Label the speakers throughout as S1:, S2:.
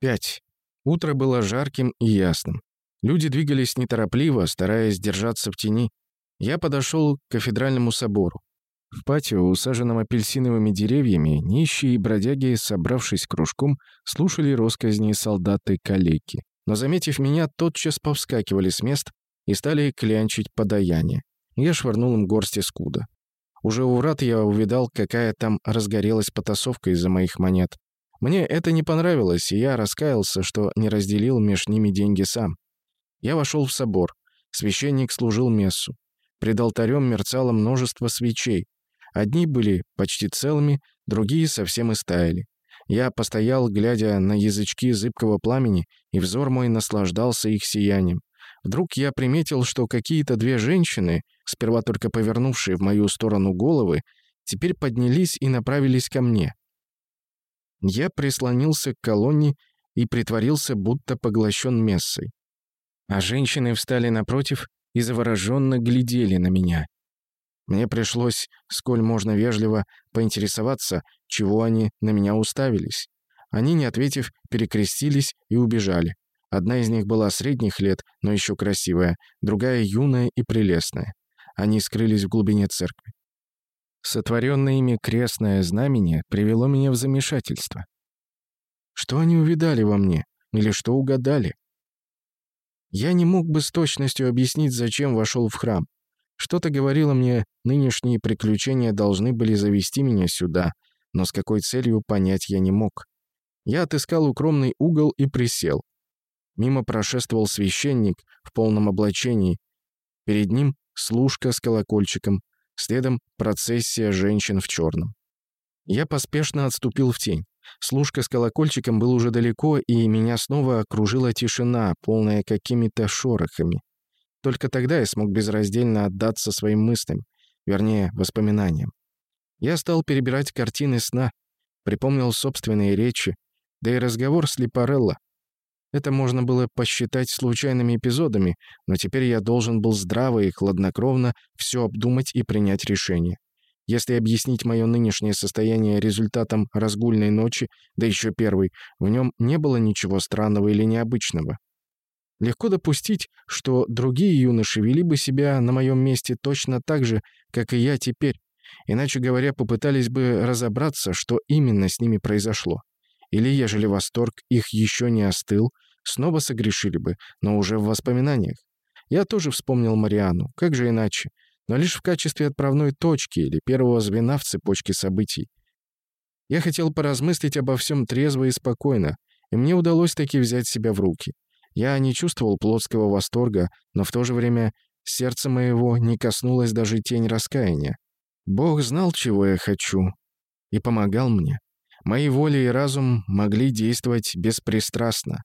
S1: 5. Утро было жарким и ясным. Люди двигались неторопливо, стараясь держаться в тени. Я подошел к кафедральному собору. В патио, усаженном апельсиновыми деревьями, нищие и бродяги, собравшись кружком, слушали росказни солдаты-калеки. Но, заметив меня, тотчас повскакивали с мест и стали клянчить подаяние. Я швырнул им горсти скуда. Уже у врат я увидал, какая там разгорелась потасовка из-за моих монет. Мне это не понравилось, и я раскаялся, что не разделил меж ними деньги сам. Я вошел в собор. Священник служил мессу. Пред алтарем мерцало множество свечей. Одни были почти целыми, другие совсем истаяли. Я постоял, глядя на язычки зыбкого пламени, и взор мой наслаждался их сиянием. Вдруг я приметил, что какие-то две женщины, сперва только повернувшие в мою сторону головы, теперь поднялись и направились ко мне. Я прислонился к колонне и притворился, будто поглощен мессой. А женщины встали напротив и завороженно глядели на меня. Мне пришлось, сколь можно вежливо, поинтересоваться, чего они на меня уставились. Они, не ответив, перекрестились и убежали. Одна из них была средних лет, но еще красивая, другая юная и прелестная. Они скрылись в глубине церкви. Сотворенное ими крестное знамение привело меня в замешательство. Что они увидали во мне? Или что угадали? Я не мог бы с точностью объяснить, зачем вошел в храм. Что-то говорило мне, нынешние приключения должны были завести меня сюда, но с какой целью понять я не мог. Я отыскал укромный угол и присел. Мимо прошествовал священник в полном облачении. Перед ним служка с колокольчиком, Следом процессия женщин в черном. Я поспешно отступил в тень. Служка с колокольчиком был уже далеко, и меня снова окружила тишина, полная какими-то шорохами. Только тогда я смог безраздельно отдаться своим мыслям, вернее, воспоминаниям. Я стал перебирать картины сна, припомнил собственные речи, да и разговор с Липарелло. Это можно было посчитать случайными эпизодами, но теперь я должен был здраво и хладнокровно все обдумать и принять решение. Если объяснить мое нынешнее состояние результатом разгульной ночи, да еще первой, в нем не было ничего странного или необычного. Легко допустить, что другие юноши вели бы себя на моем месте точно так же, как и я теперь, иначе говоря, попытались бы разобраться, что именно с ними произошло. Или, ежели восторг их еще не остыл, снова согрешили бы, но уже в воспоминаниях. Я тоже вспомнил Мариану, как же иначе, но лишь в качестве отправной точки или первого звена в цепочке событий. Я хотел поразмыслить обо всем трезво и спокойно, и мне удалось таки взять себя в руки. Я не чувствовал плотского восторга, но в то же время сердце моего не коснулось даже тень раскаяния. Бог знал, чего я хочу, и помогал мне. Мои воли и разум могли действовать беспристрастно.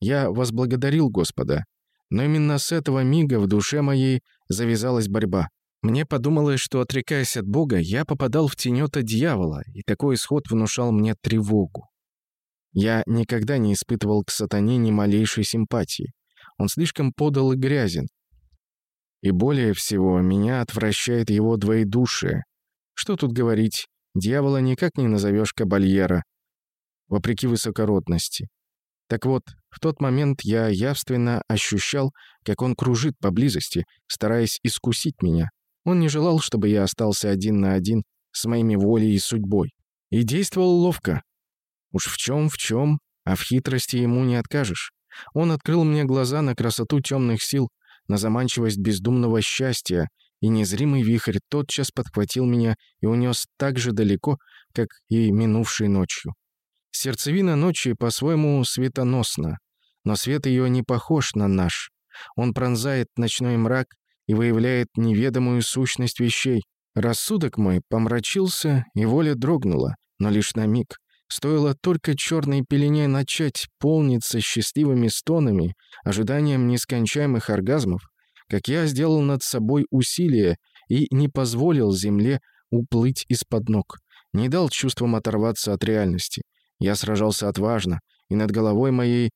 S1: Я возблагодарил Господа. Но именно с этого мига в душе моей завязалась борьба. Мне подумалось, что, отрекаясь от Бога, я попадал в тенета дьявола, и такой исход внушал мне тревогу. Я никогда не испытывал к сатане ни малейшей симпатии. Он слишком подал и грязен. И более всего, меня отвращает его двоедушие. Что тут говорить, Дьявола никак не назовешь кабальера, вопреки высокородности. Так вот, в тот момент я явственно ощущал, как он кружит поблизости, стараясь искусить меня. Он не желал, чтобы я остался один на один с моими волей и судьбой. И действовал ловко. Уж в чем в чем, а в хитрости ему не откажешь. Он открыл мне глаза на красоту темных сил, на заманчивость бездумного счастья и незримый вихрь тотчас подхватил меня и унес так же далеко, как и минувшей ночью. Сердцевина ночи по-своему светоносна, но свет ее не похож на наш. Он пронзает ночной мрак и выявляет неведомую сущность вещей. Рассудок мой помрачился, и воля дрогнула, но лишь на миг. Стоило только черной пелене начать полниться счастливыми стонами, ожиданием нескончаемых оргазмов, как я сделал над собой усилие и не позволил земле уплыть из-под ног, не дал чувствам оторваться от реальности. Я сражался отважно, и над головой моей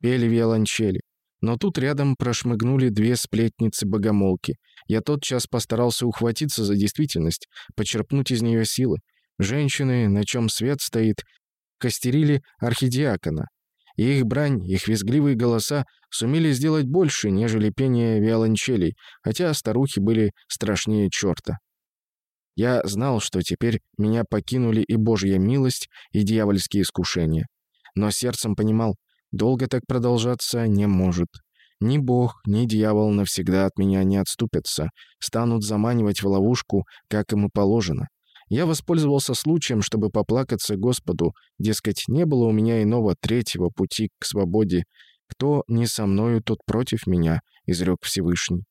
S1: пели виолончели. Но тут рядом прошмыгнули две сплетницы-богомолки. Я тотчас постарался ухватиться за действительность, почерпнуть из нее силы. Женщины, на чем свет стоит, костерили архидиакона. И их брань, их визгливые голоса сумели сделать больше, нежели пение виолончелей, хотя старухи были страшнее черта. Я знал, что теперь меня покинули и Божья милость, и дьявольские искушения. Но сердцем понимал, долго так продолжаться не может. Ни Бог, ни дьявол навсегда от меня не отступятся, станут заманивать в ловушку, как им и положено. Я воспользовался случаем, чтобы поплакаться Господу, дескать, не было у меня иного третьего пути к свободе. Кто не со мною, тот против меня, изрек Всевышний.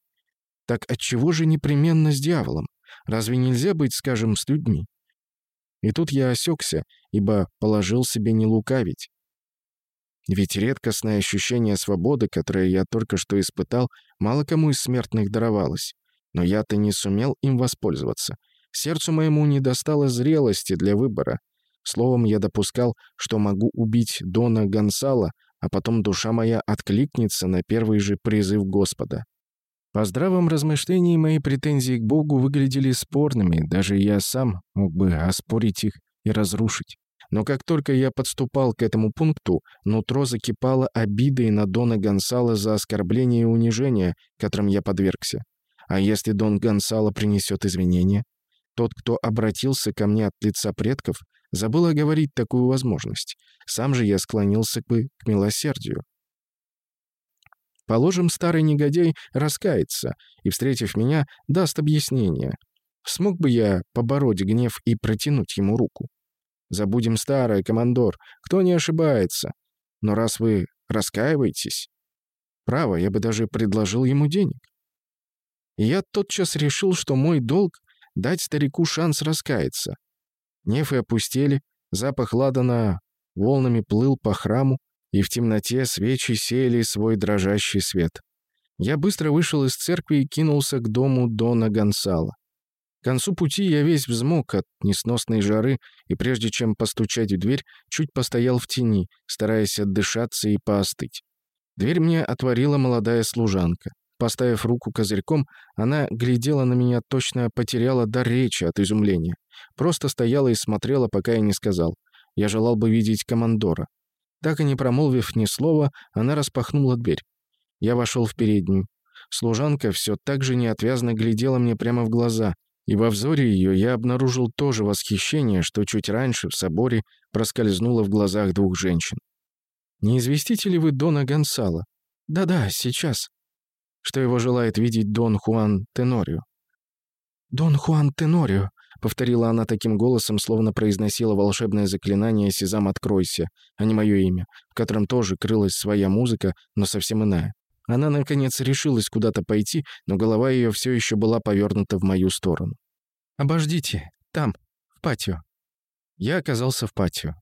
S1: Так отчего же непременно с дьяволом? Разве нельзя быть, скажем, с людьми? И тут я осекся, ибо положил себе не лукавить. Ведь редкостное ощущение свободы, которое я только что испытал, мало кому из смертных даровалось. Но я-то не сумел им воспользоваться. Сердцу моему не достало зрелости для выбора. Словом, я допускал, что могу убить Дона Гонсала, а потом душа моя откликнется на первый же призыв Господа. По здравом размышлении мои претензии к Богу выглядели спорными, даже я сам мог бы оспорить их и разрушить. Но как только я подступал к этому пункту, нутро закипало обидой на Дона Гонсала за оскорбление и унижение, которым я подвергся. А если Дон Гонсало принесет извинения? Тот, кто обратился ко мне от лица предков, забыл оговорить такую возможность. Сам же я склонился бы к милосердию. Положим, старый негодяй раскается и, встретив меня, даст объяснение. Смог бы я побороть гнев и протянуть ему руку? Забудем старое, командор, кто не ошибается. Но раз вы раскаиваетесь, право, я бы даже предложил ему денег. И я тотчас решил, что мой долг — дать старику шанс раскаяться. Нефы опустели, запах ладана волнами плыл по храму, и в темноте свечи сеяли свой дрожащий свет. Я быстро вышел из церкви и кинулся к дому Дона Гонсала. К концу пути я весь взмок от несносной жары, и прежде чем постучать в дверь, чуть постоял в тени, стараясь отдышаться и поостыть. Дверь мне отворила молодая служанка. Поставив руку козырьком, она глядела на меня, точно потеряла дар речи от изумления. Просто стояла и смотрела, пока я не сказал. Я желал бы видеть командора. Так и не промолвив ни слова, она распахнула дверь. Я вошел в переднюю. Служанка все так же неотвязно глядела мне прямо в глаза, и во взоре ее я обнаружил то же восхищение, что чуть раньше в соборе проскользнуло в глазах двух женщин. «Не известите ли вы Дона Гонсала?» «Да-да, сейчас». «Что его желает видеть Дон Хуан Тенорио?» «Дон Хуан Тенорио», — повторила она таким голосом, словно произносила волшебное заклинание «Сезам, откройся», а не мое имя, в котором тоже крылась своя музыка, но совсем иная. Она, наконец, решилась куда-то пойти, но голова ее все еще была повернута в мою сторону. «Обождите, там, в патио». Я оказался в патио.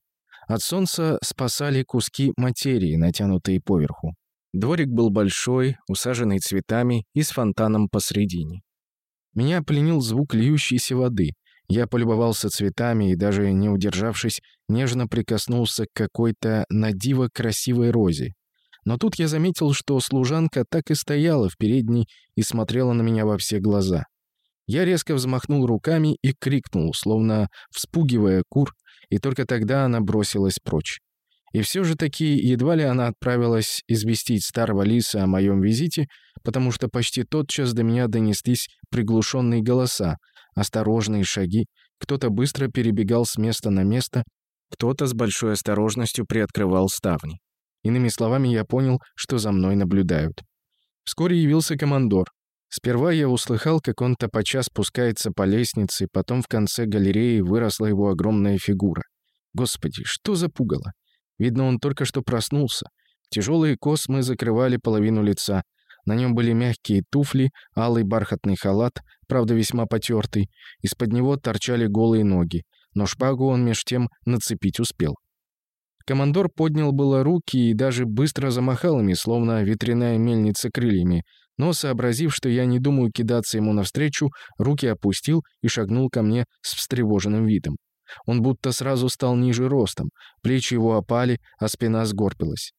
S1: От солнца спасали куски материи, натянутые поверху. Дворик был большой, усаженный цветами и с фонтаном посредине. Меня пленил звук льющейся воды. Я полюбовался цветами и, даже не удержавшись, нежно прикоснулся к какой-то надиво красивой розе. Но тут я заметил, что служанка так и стояла в передней и смотрела на меня во все глаза. Я резко взмахнул руками и крикнул, словно вспугивая кур, и только тогда она бросилась прочь. И все же таки едва ли она отправилась известить старого лиса о моем визите, потому что почти тотчас до меня донеслись приглушенные голоса, осторожные шаги, кто-то быстро перебегал с места на место, кто-то с большой осторожностью приоткрывал ставни. Иными словами, я понял, что за мной наблюдают. Вскоре явился командор. Сперва я услыхал, как он топоча спускается по лестнице, потом в конце галереи выросла его огромная фигура. Господи, что за пугало! Видно, он только что проснулся. Тяжелые космы закрывали половину лица. На нем были мягкие туфли, алый бархатный халат, правда весьма потертый. Из-под него торчали голые ноги, но шпагу он меж тем нацепить успел. Командор поднял было руки и даже быстро замахал ими, словно ветряная мельница крыльями, но, сообразив, что я не думаю кидаться ему навстречу, руки опустил и шагнул ко мне с встревоженным видом. Он будто сразу стал ниже ростом, плечи его опали, а спина сгорбилась.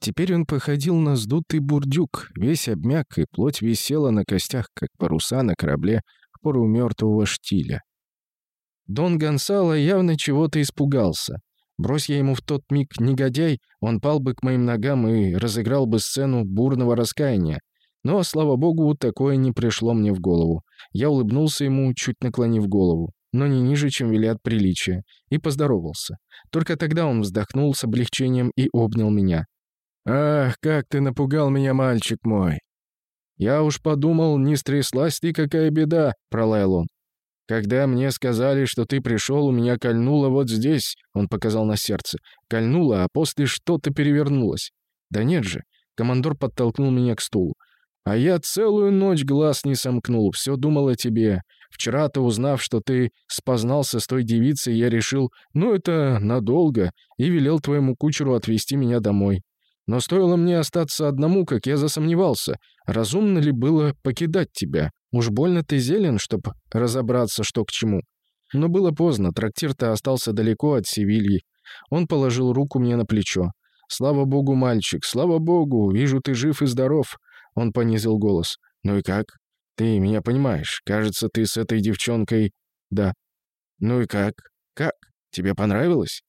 S1: Теперь он походил на сдутый бурдюк, весь обмяк, и плоть висела на костях, как паруса на корабле в пору мертвого штиля. Дон Гонсало явно чего-то испугался. Брось я ему в тот миг негодяй, он пал бы к моим ногам и разыграл бы сцену бурного раскаяния. Но, слава богу, такое не пришло мне в голову. Я улыбнулся ему, чуть наклонив голову, но не ниже, чем велят приличия, и поздоровался. Только тогда он вздохнул с облегчением и обнял меня. «Ах, как ты напугал меня, мальчик мой!» «Я уж подумал, не стряслась ты, какая беда!» — пролаял он. «Когда мне сказали, что ты пришел, у меня кольнуло вот здесь», — он показал на сердце. «Кольнуло, а после что-то перевернулось». «Да нет же». Командор подтолкнул меня к стулу. «А я целую ночь глаз не сомкнул, все думал о тебе. Вчера-то, узнав, что ты спознался с той девицей, я решил, ну это надолго, и велел твоему кучеру отвезти меня домой. Но стоило мне остаться одному, как я засомневался, разумно ли было покидать тебя. Уж больно ты зелен, чтоб разобраться, что к чему. Но было поздно, трактир-то остался далеко от Севильи. Он положил руку мне на плечо. «Слава богу, мальчик, слава богу, вижу, ты жив и здоров». Он понизил голос. «Ну и как? Ты меня понимаешь. Кажется, ты с этой девчонкой...» «Да». «Ну и как? Как? Тебе понравилось?»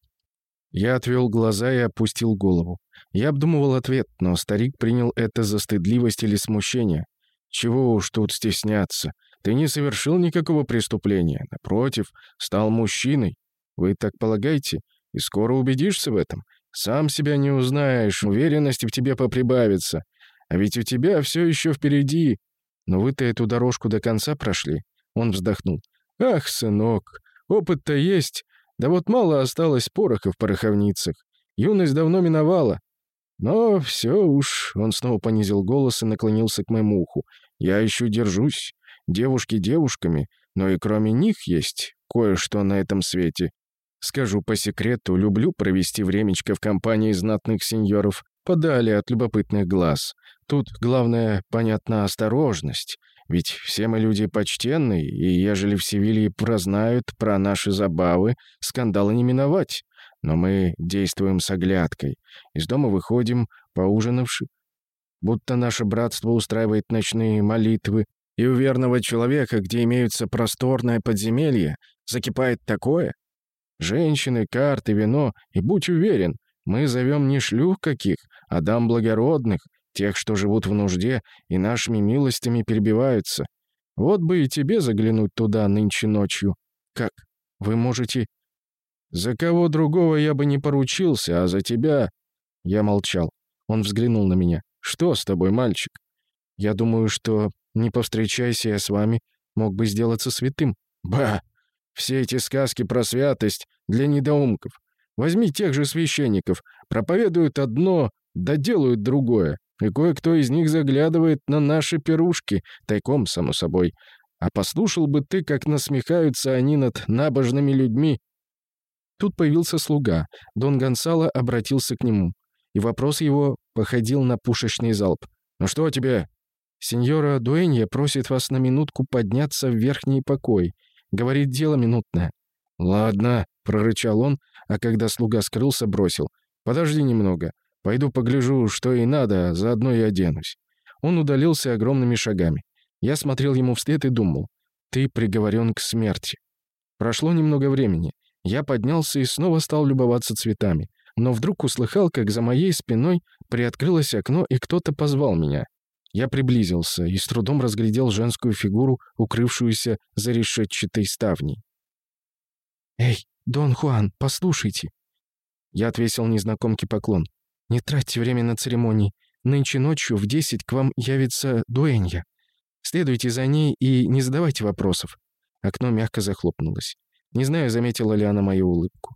S1: Я отвел глаза и опустил голову. Я обдумывал ответ, но старик принял это за стыдливость или смущение. «Чего уж тут стесняться? Ты не совершил никакого преступления. Напротив, стал мужчиной. Вы так полагаете? И скоро убедишься в этом. Сам себя не узнаешь, уверенности в тебе поприбавится. А ведь у тебя все еще впереди. Но вы-то эту дорожку до конца прошли». Он вздохнул. «Ах, сынок, опыт-то есть, да вот мало осталось пороха в пороховницах. Юность давно миновала. Но все уж, он снова понизил голос и наклонился к моему уху. Я еще держусь. Девушки девушками, но и кроме них есть кое-что на этом свете. Скажу по секрету, люблю провести времечко в компании знатных сеньоров, подали от любопытных глаз. Тут главное, понятно, осторожность. Ведь все мы люди почтенные, и ежели в Севилье прознают про наши забавы, скандала не миновать. Но мы действуем с оглядкой. Из дома выходим, поужинавши. Будто наше братство устраивает ночные молитвы, и у верного человека, где имеются просторное подземелье, закипает такое. Женщины, карты, вино, и будь уверен, мы зовем не шлюх каких, а дам благородных, тех, что живут в нужде и нашими милостями перебиваются. Вот бы и тебе заглянуть туда нынче ночью. Как? Вы можете «За кого другого я бы не поручился, а за тебя...» Я молчал. Он взглянул на меня. «Что с тобой, мальчик?» «Я думаю, что, не повстречайся я с вами, мог бы сделаться святым». «Ба! Все эти сказки про святость для недоумков. Возьми тех же священников, проповедуют одно, да делают другое. И кое-кто из них заглядывает на наши пирушки, тайком, само собой. А послушал бы ты, как насмехаются они над набожными людьми, Тут появился слуга. Дон Гонсало обратился к нему. И вопрос его походил на пушечный залп. «Ну что тебе?» «Сеньора Дуэнья просит вас на минутку подняться в верхний покой. Говорит, дело минутное». «Ладно», — прорычал он, а когда слуга скрылся, бросил. «Подожди немного. Пойду погляжу, что и надо, заодно и оденусь». Он удалился огромными шагами. Я смотрел ему вслед и думал. «Ты приговорен к смерти». Прошло немного времени. Я поднялся и снова стал любоваться цветами. Но вдруг услыхал, как за моей спиной приоткрылось окно, и кто-то позвал меня. Я приблизился и с трудом разглядел женскую фигуру, укрывшуюся за решетчатой ставней. «Эй, Дон Хуан, послушайте!» Я отвесил незнакомке поклон. «Не тратьте время на церемонии. Нынче ночью в десять к вам явится дуэнья. Следуйте за ней и не задавайте вопросов». Окно мягко захлопнулось. Не знаю, заметила ли она мою улыбку.